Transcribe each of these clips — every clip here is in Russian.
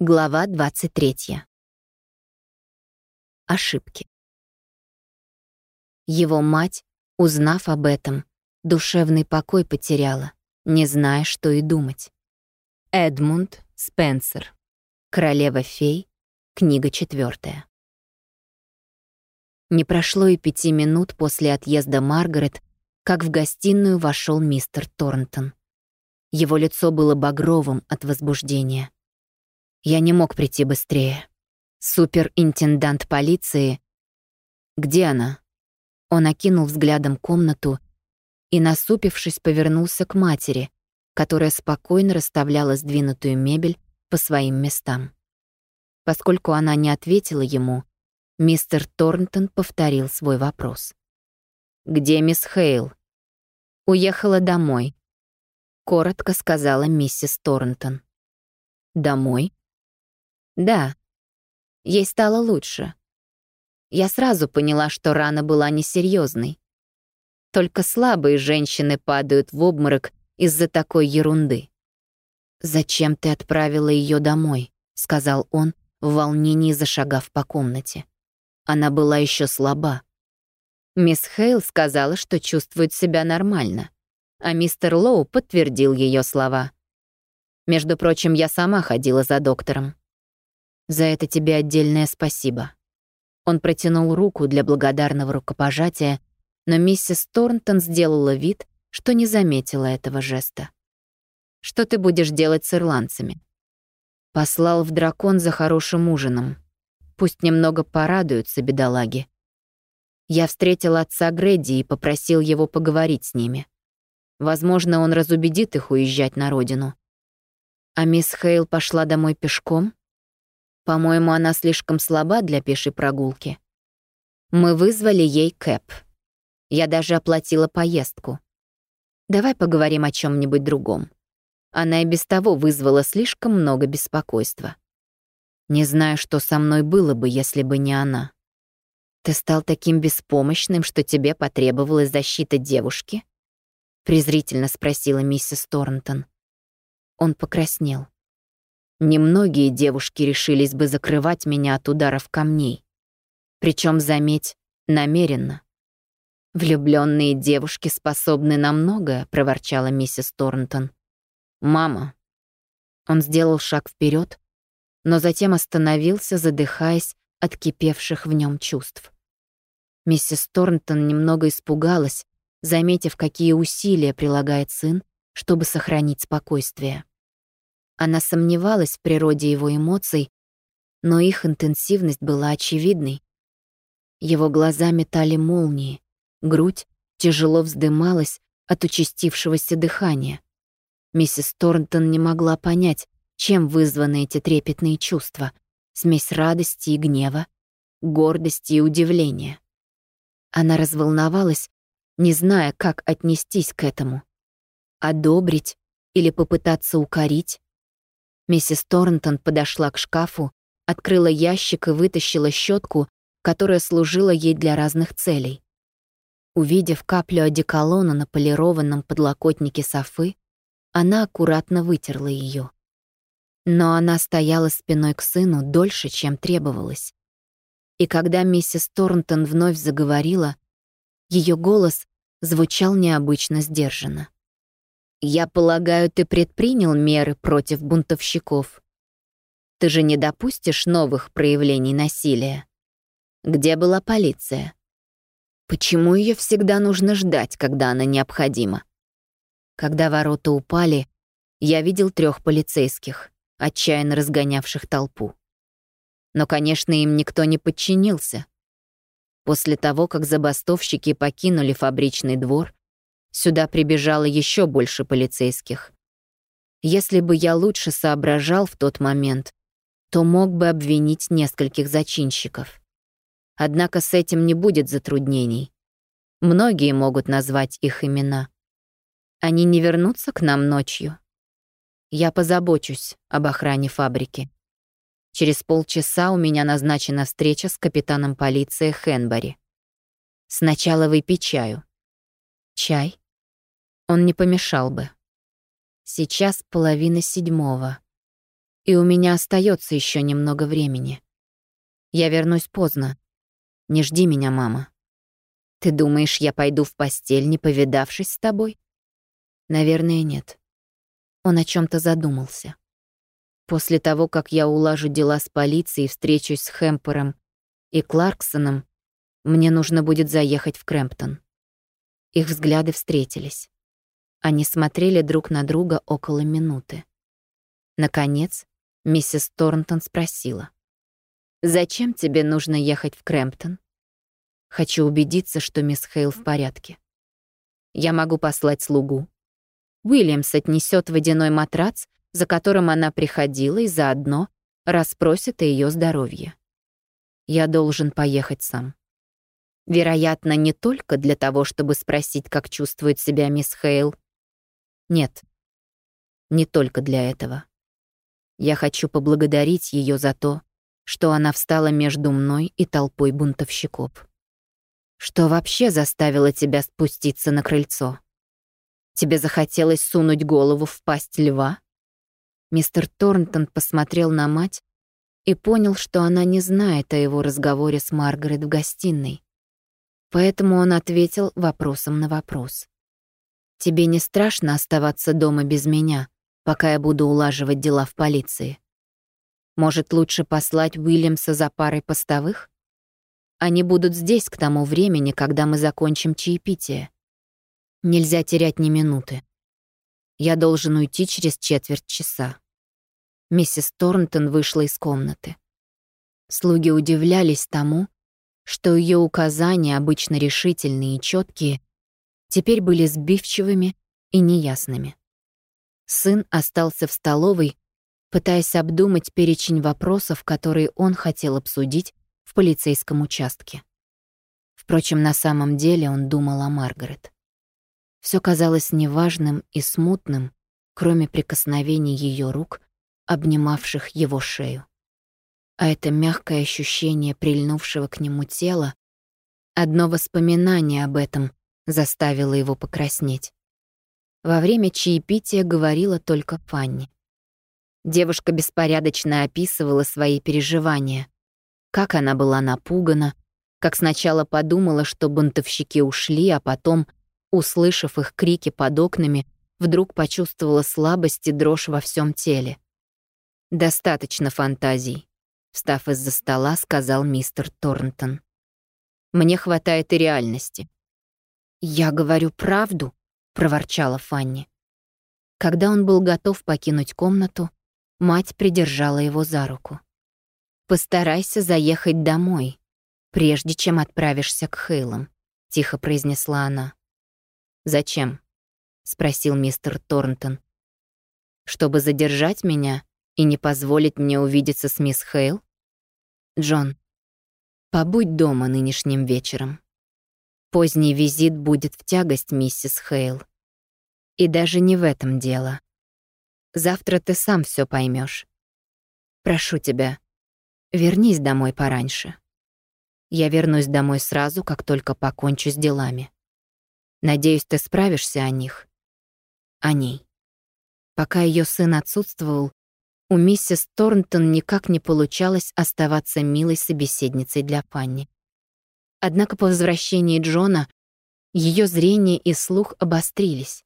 Глава 23. Ошибки. Его мать, узнав об этом, душевный покой потеряла, не зная, что и думать. Эдмунд Спенсер. Королева фей. Книга четвертая. Не прошло и пяти минут после отъезда Маргарет, как в гостиную вошел мистер Торнтон. Его лицо было багровым от возбуждения. Я не мог прийти быстрее. Суперинтендант полиции... Где она? Он окинул взглядом комнату и, насупившись, повернулся к матери, которая спокойно расставляла сдвинутую мебель по своим местам. Поскольку она не ответила ему, мистер Торнтон повторил свой вопрос. «Где мисс Хейл?» «Уехала домой», — коротко сказала миссис Торнтон. «Домой?» Да, ей стало лучше. Я сразу поняла, что рана была несерьезной. Только слабые женщины падают в обморок из-за такой ерунды. «Зачем ты отправила ее домой?» — сказал он, в волнении зашагав по комнате. Она была еще слаба. Мисс Хейл сказала, что чувствует себя нормально, а мистер Лоу подтвердил ее слова. Между прочим, я сама ходила за доктором. За это тебе отдельное спасибо». Он протянул руку для благодарного рукопожатия, но миссис Торнтон сделала вид, что не заметила этого жеста. «Что ты будешь делать с ирландцами?» Послал в дракон за хорошим ужином. Пусть немного порадуются бедолаги. Я встретил отца Грэдди и попросил его поговорить с ними. Возможно, он разубедит их уезжать на родину. А мисс Хейл пошла домой пешком? По-моему, она слишком слаба для пешей прогулки. Мы вызвали ей кэп. Я даже оплатила поездку. Давай поговорим о чем нибудь другом. Она и без того вызвала слишком много беспокойства. Не знаю, что со мной было бы, если бы не она. Ты стал таким беспомощным, что тебе потребовалась защита девушки? Презрительно спросила миссис Торнтон. Он покраснел. Немногие девушки решились бы закрывать меня от ударов камней. Причем, заметь, намеренно. Влюбленные девушки способны на многое, проворчала миссис Торнтон. Мама. Он сделал шаг вперед, но затем остановился, задыхаясь от кипевших в нем чувств. Миссис Торнтон немного испугалась, заметив, какие усилия прилагает сын, чтобы сохранить спокойствие. Она сомневалась в природе его эмоций, но их интенсивность была очевидной. Его глаза метали молнии, грудь тяжело вздымалась от участившегося дыхания. Миссис Торнтон не могла понять, чем вызваны эти трепетные чувства, смесь радости и гнева, гордости и удивления. Она разволновалась, не зная, как отнестись к этому. Одобрить или попытаться укорить, Миссис Торнтон подошла к шкафу, открыла ящик и вытащила щетку, которая служила ей для разных целей. Увидев каплю одеколона на полированном подлокотнике Софы, она аккуратно вытерла ее. Но она стояла спиной к сыну дольше, чем требовалось. И когда миссис Торнтон вновь заговорила, ее голос звучал необычно сдержанно. Я полагаю, ты предпринял меры против бунтовщиков. Ты же не допустишь новых проявлений насилия. Где была полиция? Почему ее всегда нужно ждать, когда она необходима? Когда ворота упали, я видел трех полицейских, отчаянно разгонявших толпу. Но, конечно, им никто не подчинился. После того, как забастовщики покинули фабричный двор, Сюда прибежало еще больше полицейских. Если бы я лучше соображал в тот момент, то мог бы обвинить нескольких зачинщиков. Однако с этим не будет затруднений. Многие могут назвать их имена. Они не вернутся к нам ночью. Я позабочусь об охране фабрики. Через полчаса у меня назначена встреча с капитаном полиции Хенбери. Сначала выпей чаю. Чай? Он не помешал бы. Сейчас половина седьмого. И у меня остается еще немного времени. Я вернусь поздно. Не жди меня, мама. Ты думаешь, я пойду в постель, не повидавшись с тобой? Наверное, нет. Он о чем то задумался. После того, как я улажу дела с полицией, встречусь с Хэмпером и Кларксоном, мне нужно будет заехать в Крэмптон. Их взгляды встретились. Они смотрели друг на друга около минуты. Наконец, миссис Торнтон спросила. «Зачем тебе нужно ехать в Крэмптон?» «Хочу убедиться, что мисс Хейл в порядке. Я могу послать слугу. Уильямс отнесет водяной матрац за которым она приходила и заодно расспросит о ее здоровье. Я должен поехать сам. Вероятно, не только для того, чтобы спросить, как чувствует себя мисс Хейл. Нет, не только для этого. Я хочу поблагодарить ее за то, что она встала между мной и толпой бунтовщиков. Что вообще заставило тебя спуститься на крыльцо? Тебе захотелось сунуть голову в пасть льва? Мистер Торнтон посмотрел на мать и понял, что она не знает о его разговоре с Маргарет в гостиной. Поэтому он ответил вопросом на вопрос. «Тебе не страшно оставаться дома без меня, пока я буду улаживать дела в полиции? Может, лучше послать Уильямса за парой постовых? Они будут здесь к тому времени, когда мы закончим чаепитие. Нельзя терять ни минуты. Я должен уйти через четверть часа. Миссис Торнтон вышла из комнаты. Слуги удивлялись тому, что ее указания, обычно решительные и четкие, теперь были сбивчивыми и неясными. Сын остался в столовой, пытаясь обдумать перечень вопросов, которые он хотел обсудить в полицейском участке. Впрочем, на самом деле он думал о Маргарет. Все казалось неважным и смутным, кроме прикосновений ее рук обнимавших его шею. А это мягкое ощущение прильнувшего к нему тела, одно воспоминание об этом заставило его покраснеть. Во время чаепития говорила только Фанни. Девушка беспорядочно описывала свои переживания, как она была напугана, как сначала подумала, что бунтовщики ушли, а потом, услышав их крики под окнами, вдруг почувствовала слабость и дрожь во всем теле. «Достаточно фантазий», — встав из-за стола, сказал мистер Торнтон. «Мне хватает и реальности». «Я говорю правду», — проворчала Фанни. Когда он был готов покинуть комнату, мать придержала его за руку. «Постарайся заехать домой, прежде чем отправишься к Хейлам», — тихо произнесла она. «Зачем?» — спросил мистер Торнтон. «Чтобы задержать меня и не позволить мне увидеться с мисс Хейл? Джон, побудь дома нынешним вечером. Поздний визит будет в тягость миссис Хейл. И даже не в этом дело. Завтра ты сам все поймешь. Прошу тебя, вернись домой пораньше. Я вернусь домой сразу, как только покончу с делами. Надеюсь, ты справишься о них. О ней. Пока ее сын отсутствовал, у миссис Торнтон никак не получалось оставаться милой собеседницей для Фанни. Однако по возвращении Джона ее зрение и слух обострились,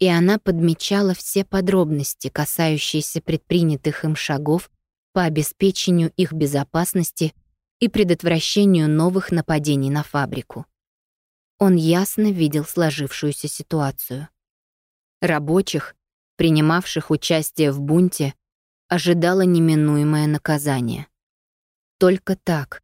и она подмечала все подробности, касающиеся предпринятых им шагов по обеспечению их безопасности и предотвращению новых нападений на фабрику. Он ясно видел сложившуюся ситуацию. Рабочих, принимавших участие в бунте, ожидало неминуемое наказание. Только так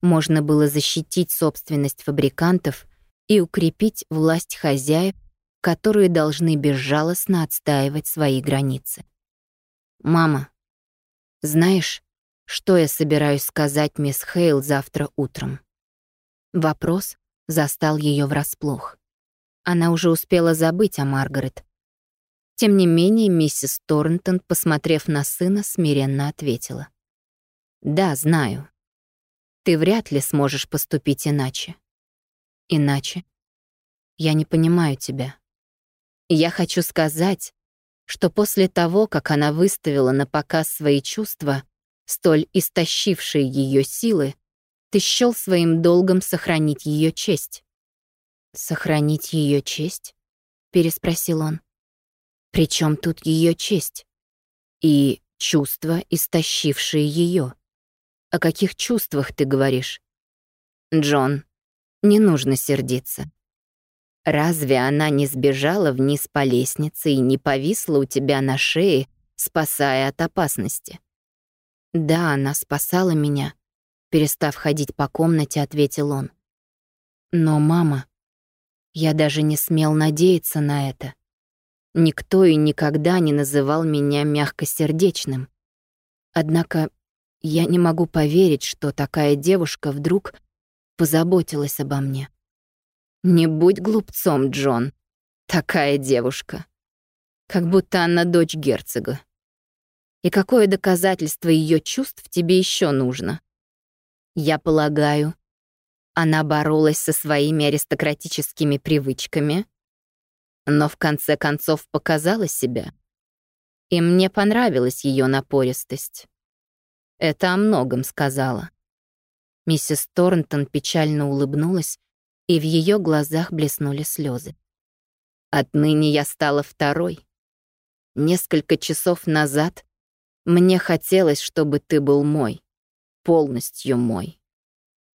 можно было защитить собственность фабрикантов и укрепить власть хозяев, которые должны безжалостно отстаивать свои границы. «Мама, знаешь, что я собираюсь сказать мисс Хейл завтра утром?» Вопрос застал ее врасплох. Она уже успела забыть о Маргарет, тем не менее, миссис Торнтон, посмотрев на сына, смиренно ответила. «Да, знаю. Ты вряд ли сможешь поступить иначе. Иначе? Я не понимаю тебя. Я хочу сказать, что после того, как она выставила на показ свои чувства, столь истощившие ее силы, ты счел своим долгом сохранить ее честь. «Сохранить ее честь?» — переспросил он. «При чем тут ее честь?» «И чувства, истощившие ее. О каких чувствах ты говоришь?» «Джон, не нужно сердиться. Разве она не сбежала вниз по лестнице и не повисла у тебя на шее, спасая от опасности?» «Да, она спасала меня», — перестав ходить по комнате, ответил он. «Но, мама, я даже не смел надеяться на это. Никто и никогда не называл меня мягкосердечным. Однако я не могу поверить, что такая девушка вдруг позаботилась обо мне. Не будь глупцом, Джон. Такая девушка. Как будто она дочь герцога. И какое доказательство ее чувств тебе еще нужно? Я полагаю, она боролась со своими аристократическими привычками, но в конце концов показала себя. И мне понравилась ее напористость. Это о многом сказала. Миссис Торнтон печально улыбнулась, и в ее глазах блеснули слезы. Отныне я стала второй. Несколько часов назад мне хотелось, чтобы ты был мой, полностью мой.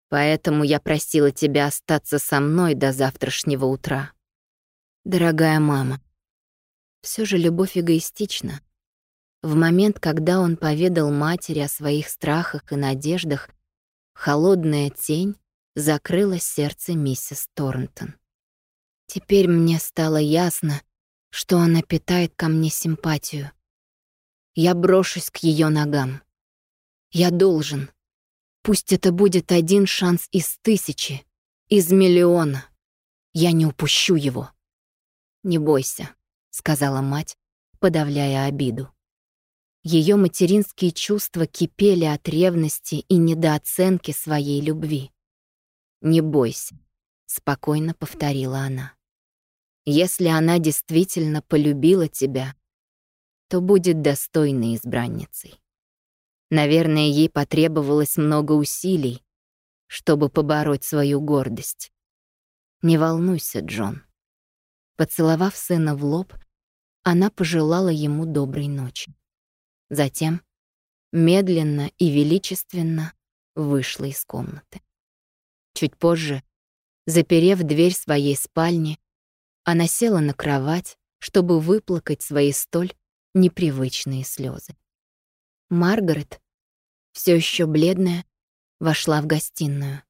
Поэтому я просила тебя остаться со мной до завтрашнего утра. Дорогая мама, все же любовь эгоистична. В момент, когда он поведал матери о своих страхах и надеждах, холодная тень закрыла сердце миссис Торнтон. Теперь мне стало ясно, что она питает ко мне симпатию. Я брошусь к ее ногам. Я должен, Пусть это будет один шанс из тысячи, из миллиона. Я не упущу его. «Не бойся», — сказала мать, подавляя обиду. Ее материнские чувства кипели от ревности и недооценки своей любви. «Не бойся», — спокойно повторила она. «Если она действительно полюбила тебя, то будет достойной избранницей». Наверное, ей потребовалось много усилий, чтобы побороть свою гордость. «Не волнуйся, Джон». Поцеловав сына в лоб, она пожелала ему доброй ночи. Затем, медленно и величественно, вышла из комнаты. Чуть позже, заперев дверь своей спальни, она села на кровать, чтобы выплакать свои столь непривычные слезы. Маргарет, все еще бледная, вошла в гостиную,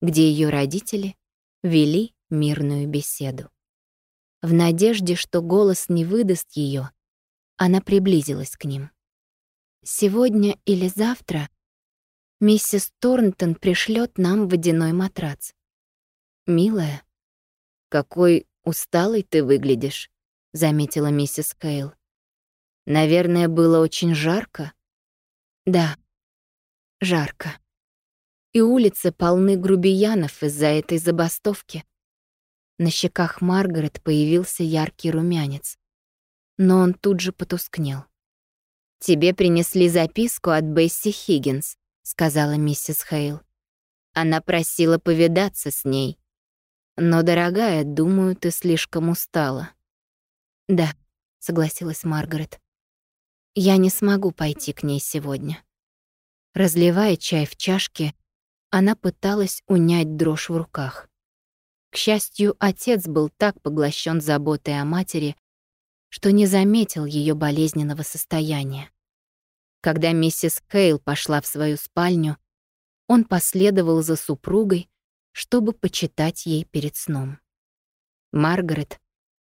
где ее родители вели мирную беседу. В надежде, что голос не выдаст ее, она приблизилась к ним. «Сегодня или завтра миссис Торнтон пришлет нам водяной матрац. Милая, какой усталый ты выглядишь», — заметила миссис Кейл. «Наверное, было очень жарко». Да, жарко. И улицы полны грубиянов из-за этой забастовки. На щеках Маргарет появился яркий румянец, но он тут же потускнел. «Тебе принесли записку от Бесси Хиггинс», — сказала миссис Хейл. Она просила повидаться с ней. «Но, дорогая, думаю, ты слишком устала». «Да», — согласилась Маргарет. Я не смогу пойти к ней сегодня. Разливая чай в чашке, она пыталась унять дрожь в руках. К счастью, отец был так поглощен заботой о матери, что не заметил ее болезненного состояния. Когда миссис Кейл пошла в свою спальню, он последовал за супругой, чтобы почитать ей перед сном. Маргарет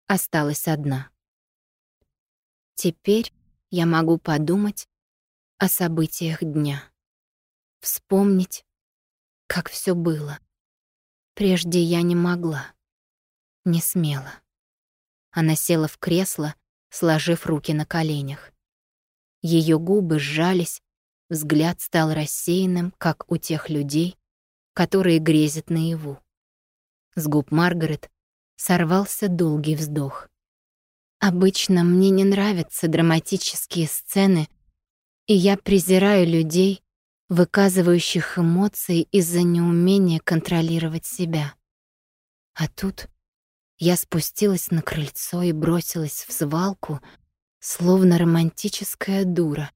осталась одна. Теперь я могу подумать о событиях дня. Вспомнить, как все было. Прежде я не могла, не смела. Она села в кресло, сложив руки на коленях. Ее губы сжались, взгляд стал рассеянным, как у тех людей, которые грезят наяву. С губ Маргарет сорвался долгий вздох. Обычно мне не нравятся драматические сцены, и я презираю людей, выказывающих эмоции из-за неумения контролировать себя. А тут я спустилась на крыльцо и бросилась в свалку, словно романтическая дура.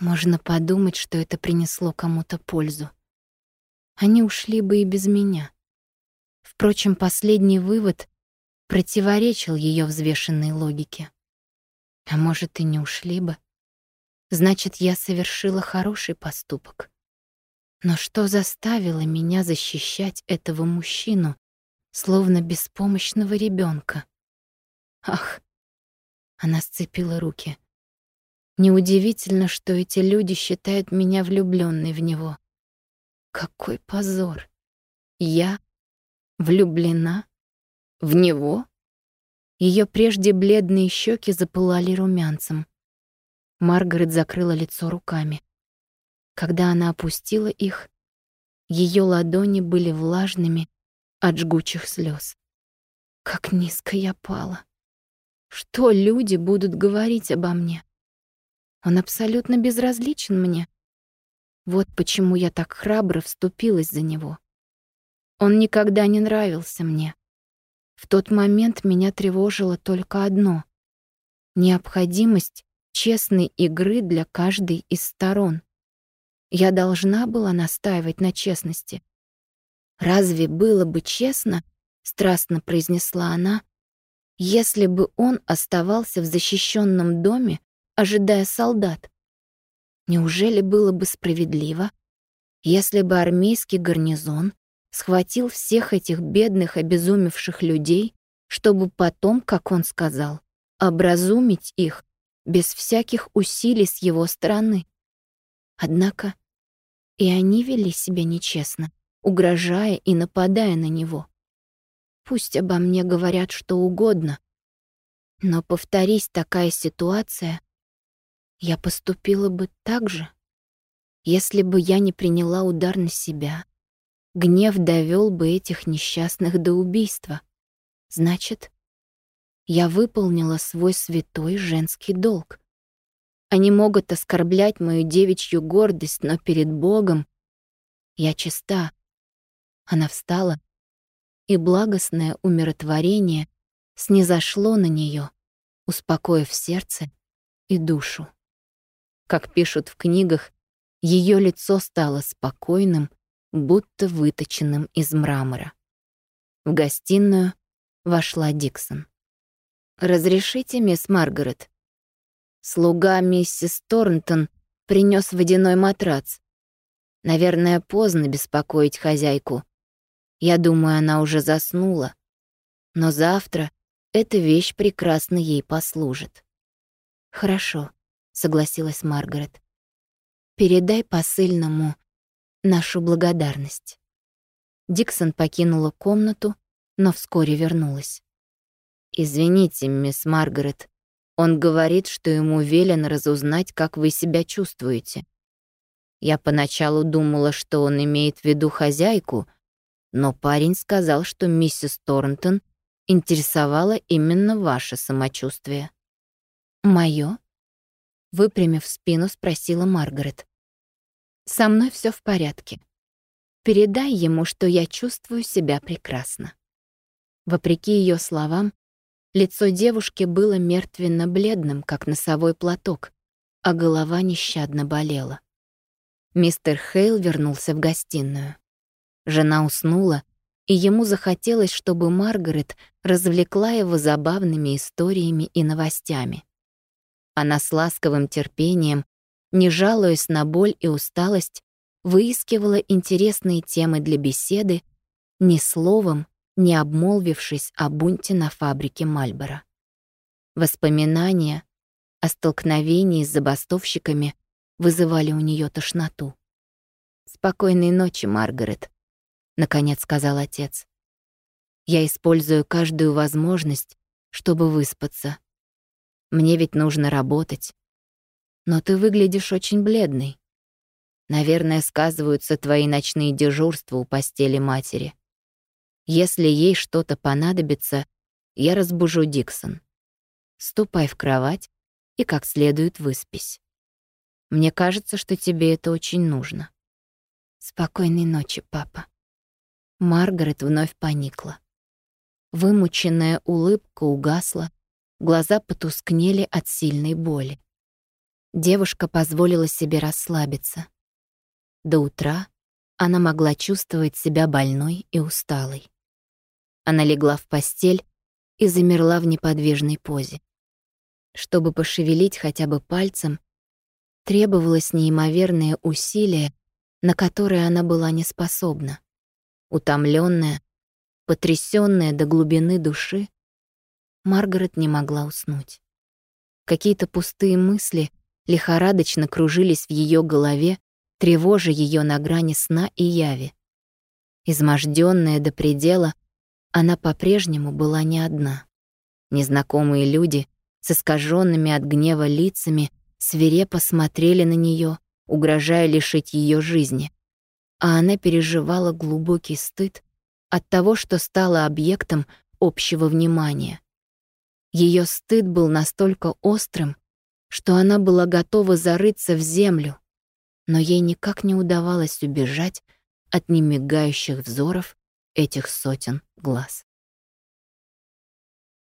Можно подумать, что это принесло кому-то пользу. Они ушли бы и без меня. Впрочем, последний вывод противоречил ее взвешенной логике. А может, и не ушли бы. Значит, я совершила хороший поступок. Но что заставило меня защищать этого мужчину, словно беспомощного ребенка? Ах! Она сцепила руки. Неудивительно, что эти люди считают меня влюбленной в него. Какой позор! Я влюблена в него? Ее прежде бледные щеки запылали румянцем. Маргарет закрыла лицо руками. Когда она опустила их, ее ладони были влажными от жгучих слез. Как низко я пала. Что люди будут говорить обо мне? Он абсолютно безразличен мне. Вот почему я так храбро вступилась за него. Он никогда не нравился мне. В тот момент меня тревожило только одно — необходимость честной игры для каждой из сторон. Я должна была настаивать на честности. «Разве было бы честно, — страстно произнесла она, — если бы он оставался в защищенном доме, ожидая солдат? Неужели было бы справедливо, если бы армейский гарнизон схватил всех этих бедных, обезумевших людей, чтобы потом, как он сказал, образумить их без всяких усилий с его стороны. Однако и они вели себя нечестно, угрожая и нападая на него. Пусть обо мне говорят что угодно, но повторись такая ситуация, я поступила бы так же, если бы я не приняла удар на себя. Гнев довел бы этих несчастных до убийства. Значит, я выполнила свой святой женский долг. Они могут оскорблять мою девичью гордость, но перед Богом я чиста. Она встала, и благостное умиротворение снизошло на нее, успокоив сердце и душу. Как пишут в книгах, ее лицо стало спокойным, будто выточенным из мрамора. В гостиную вошла Диксон. «Разрешите, мисс Маргарет?» Слуга миссис Торнтон принес водяной матрац. Наверное, поздно беспокоить хозяйку. Я думаю, она уже заснула. Но завтра эта вещь прекрасно ей послужит. «Хорошо», — согласилась Маргарет. «Передай посыльному нашу благодарность». Диксон покинула комнату, но вскоре вернулась. «Извините, мисс Маргарет, он говорит, что ему велено разузнать, как вы себя чувствуете. Я поначалу думала, что он имеет в виду хозяйку, но парень сказал, что миссис Торнтон интересовала именно ваше самочувствие». «Моё?» Выпрямив спину, спросила Маргарет. «Со мной все в порядке. Передай ему, что я чувствую себя прекрасно». Вопреки ее словам, Лицо девушки было мертвенно-бледным, как носовой платок, а голова нещадно болела. Мистер Хейл вернулся в гостиную. Жена уснула, и ему захотелось, чтобы Маргарет развлекла его забавными историями и новостями. Она с ласковым терпением, не жалуясь на боль и усталость, выискивала интересные темы для беседы, ни словом не обмолвившись о бунте на фабрике Мальборо. Воспоминания о столкновении с забастовщиками вызывали у нее тошноту. «Спокойной ночи, Маргарет», — наконец сказал отец. «Я использую каждую возможность, чтобы выспаться. Мне ведь нужно работать. Но ты выглядишь очень бледной. Наверное, сказываются твои ночные дежурства у постели матери. Если ей что-то понадобится, я разбужу Диксон. Ступай в кровать и как следует выспись. Мне кажется, что тебе это очень нужно. Спокойной ночи, папа. Маргарет вновь поникла. Вымученная улыбка угасла, глаза потускнели от сильной боли. Девушка позволила себе расслабиться. До утра она могла чувствовать себя больной и усталой. Она легла в постель и замерла в неподвижной позе. Чтобы пошевелить хотя бы пальцем, требовалось неимоверное усилие, на которое она была не способна. Утомленная, потрясённая до глубины души, Маргарет не могла уснуть. Какие-то пустые мысли лихорадочно кружились в ее голове, тревожа ее на грани сна и яви. Изможденная до предела, она по-прежнему была не одна. Незнакомые люди с искаженными от гнева лицами свирепо смотрели на нее, угрожая лишить ее жизни. А она переживала глубокий стыд от того, что стала объектом общего внимания. Ее стыд был настолько острым, что она была готова зарыться в землю, но ей никак не удавалось убежать от немигающих взоров этих сотен глаз.